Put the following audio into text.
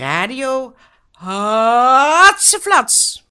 Radio Hatseflats.